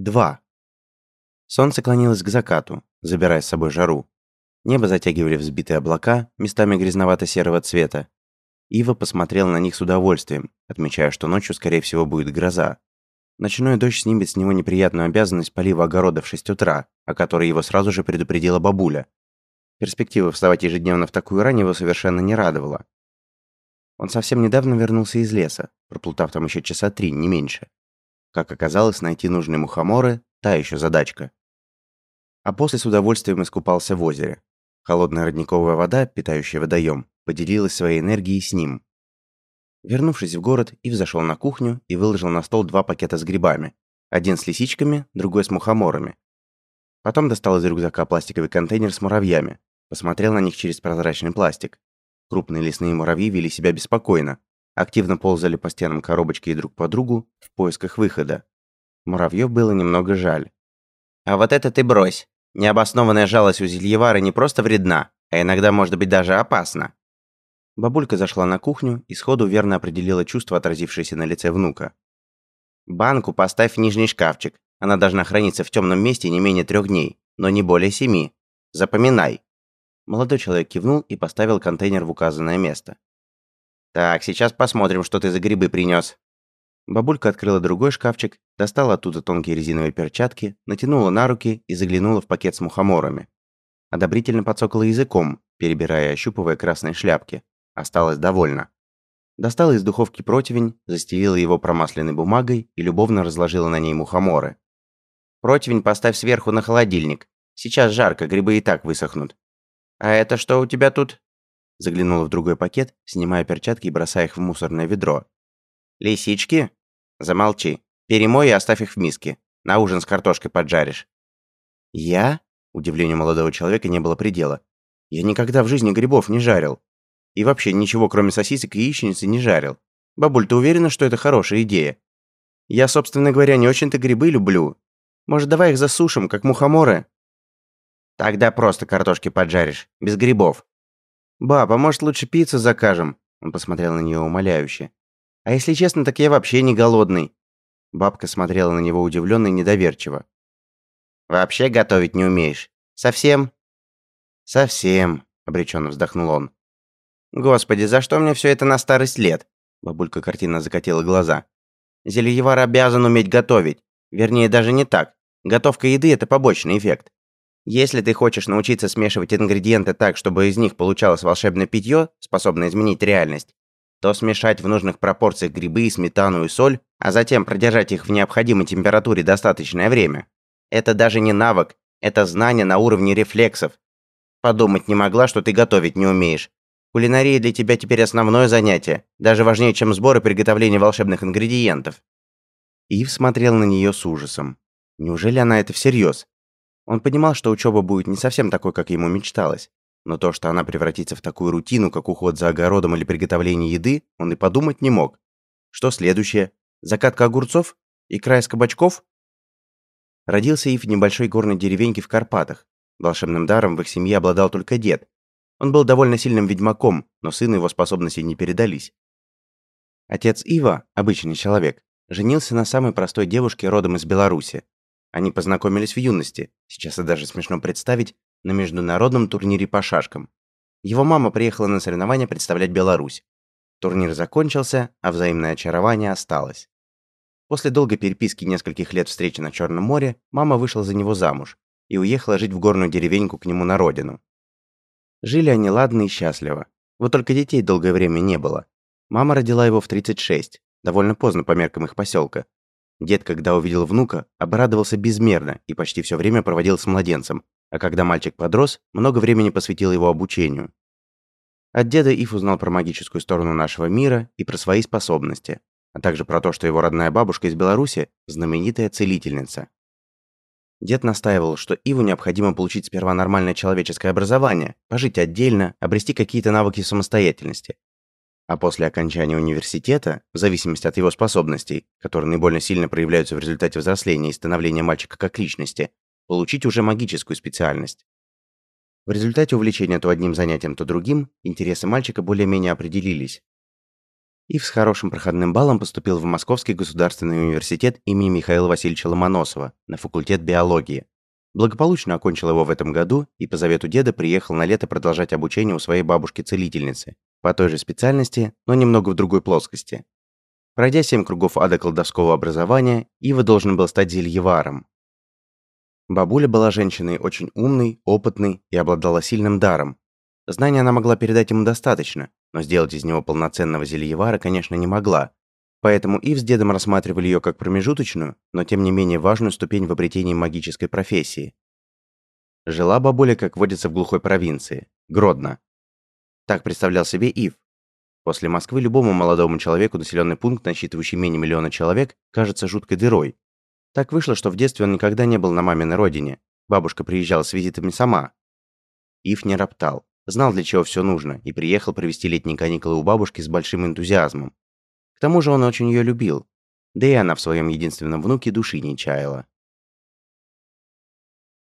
2. Солнце клонилось к закату, забирая с собой жару. Небо затягивали взбитые облака, местами грязновато-серого цвета. Ива посмотрел на них с удовольствием, отмечая, что ночью, скорее всего, будет гроза. Ночной дождь снимет с него неприятную обязанность полива огорода в 6 утра, о которой его сразу же предупредила бабуля. Перспектива вставать ежедневно в такую рань его совершенно не радовала. Он совсем недавно вернулся из леса, проплутав там еще часа три, не меньше. Как оказалось, найти нужные мухоморы – та еще задачка. А после с удовольствием искупался в озере. Холодная родниковая вода, питающая водоем, поделилась своей энергией с ним. Вернувшись в город, Ив зашел на кухню и выложил на стол два пакета с грибами. Один с лисичками, другой с мухоморами. Потом достал из рюкзака пластиковый контейнер с муравьями. Посмотрел на них через прозрачный пластик. Крупные лесные муравьи вели себя беспокойно. Активно ползали по стенам коробочки и друг по другу в поисках выхода. Муравьев было немного жаль. «А вот это ты брось. Необоснованная жалость у Зельевара не просто вредна, а иногда может быть даже опасна». Бабулька зашла на кухню и сходу верно определила чувство, отразившееся на лице внука. «Банку поставь в нижний шкафчик. Она должна храниться в темном месте не менее трех дней, но не более семи. Запоминай». Молодой человек кивнул и поставил контейнер в указанное место. «Так, сейчас посмотрим, что ты за грибы принес. Бабулька открыла другой шкафчик, достала оттуда тонкие резиновые перчатки, натянула на руки и заглянула в пакет с мухоморами. Одобрительно подсокала языком, перебирая и ощупывая красные шляпки. Осталась довольна. Достала из духовки противень, застелила его промасленной бумагой и любовно разложила на ней мухоморы. «Противень поставь сверху на холодильник. Сейчас жарко, грибы и так высохнут. «А это что у тебя тут?» Заглянула в другой пакет, снимая перчатки и бросая их в мусорное ведро. «Лисички?» «Замолчи. Перемой и оставь их в миске. На ужин с картошкой поджаришь». «Я?» Удивлению молодого человека не было предела. «Я никогда в жизни грибов не жарил. И вообще ничего, кроме сосисок и яичницы, не жарил. Бабуль, ты уверена, что это хорошая идея? Я, собственно говоря, не очень-то грибы люблю. Может, давай их засушим, как мухоморы?» Тогда просто картошки поджаришь, без грибов. Баба, может лучше пиццу закажем? Он посмотрел на нее умоляюще. А если честно, так я вообще не голодный. Бабка смотрела на него удивленно и недоверчиво. Вообще готовить не умеешь? Совсем? Совсем, обреченно вздохнул он. Господи, за что мне все это на старость лет? Бабулька картинно закатила глаза. Зельевар обязан уметь готовить. Вернее, даже не так. Готовка еды – это побочный эффект. Если ты хочешь научиться смешивать ингредиенты так, чтобы из них получалось волшебное питье, способное изменить реальность, то смешать в нужных пропорциях грибы, сметану и соль, а затем продержать их в необходимой температуре достаточное время. Это даже не навык, это знание на уровне рефлексов. Подумать не могла, что ты готовить не умеешь. Кулинария для тебя теперь основное занятие, даже важнее, чем сбор и приготовление волшебных ингредиентов. Ив смотрел на нее с ужасом. Неужели она это всерьез? Он понимал, что учеба будет не совсем такой, как ему мечталось. Но то, что она превратится в такую рутину, как уход за огородом или приготовление еды, он и подумать не мог. Что следующее? Закатка огурцов? Икра из кабачков? Родился Ив в небольшой горной деревеньке в Карпатах. Волшебным даром в их семье обладал только дед. Он был довольно сильным ведьмаком, но сыну его способности не передались. Отец Ива, обычный человек, женился на самой простой девушке родом из Беларуси, они познакомились в юности, сейчас это даже смешно представить, на международном турнире по шашкам. Его мама приехала на соревнования представлять Беларусь. Турнир закончился, а взаимное очарование осталось. После долгой переписки нескольких лет встречи на Черном море, мама вышла за него замуж и уехала жить в горную деревеньку к нему на родину. Жили они ладно и счастливо. Вот только детей долгое время не было. Мама родила его в 36, довольно поздно по меркам их поселка, Дед, когда увидел внука, обрадовался безмерно и почти все время проводил с младенцем, а когда мальчик подрос, много времени посвятил его обучению. От деда Ив узнал про магическую сторону нашего мира и про свои способности, а также про то, что его родная бабушка из Беларуси – знаменитая целительница. Дед настаивал, что Иву необходимо получить сперва нормальное человеческое образование, пожить отдельно, обрести какие-то навыки самостоятельности, а после окончания университета, в зависимости от его способностей, которые наиболее сильно проявляются в результате взросления и становления мальчика как личности, получить уже магическую специальность. В результате увлечения то одним занятием, то другим, интересы мальчика более-менее определились. Ив с хорошим проходным баллом поступил в Московский государственный университет имени Михаила Васильевича Ломоносова на факультет биологии. Благополучно окончил его в этом году и по завету деда приехал на лето продолжать обучение у своей бабушки-целительницы по той же специальности, но немного в другой плоскости. Пройдя семь кругов ада колдовского образования, Ива должен был стать зельеваром. Бабуля была женщиной очень умной, опытной и обладала сильным даром. Знания она могла передать ему достаточно, но сделать из него полноценного зельевара, конечно, не могла. Поэтому Ив с дедом рассматривали ее как промежуточную, но тем не менее важную ступень в обретении магической профессии. Жила бабуля, как водится, в глухой провинции – Гродно. Так представлял себе Ив. После Москвы любому молодому человеку населенный пункт, насчитывающий менее миллиона человек, кажется жуткой дырой. Так вышло, что в детстве он никогда не был на маминой родине. Бабушка приезжала с визитами сама. Ив не роптал. Знал, для чего все нужно, и приехал провести летние каникулы у бабушки с большим энтузиазмом. К тому же он очень ее любил. Да и она в своем единственном внуке души не чаяла.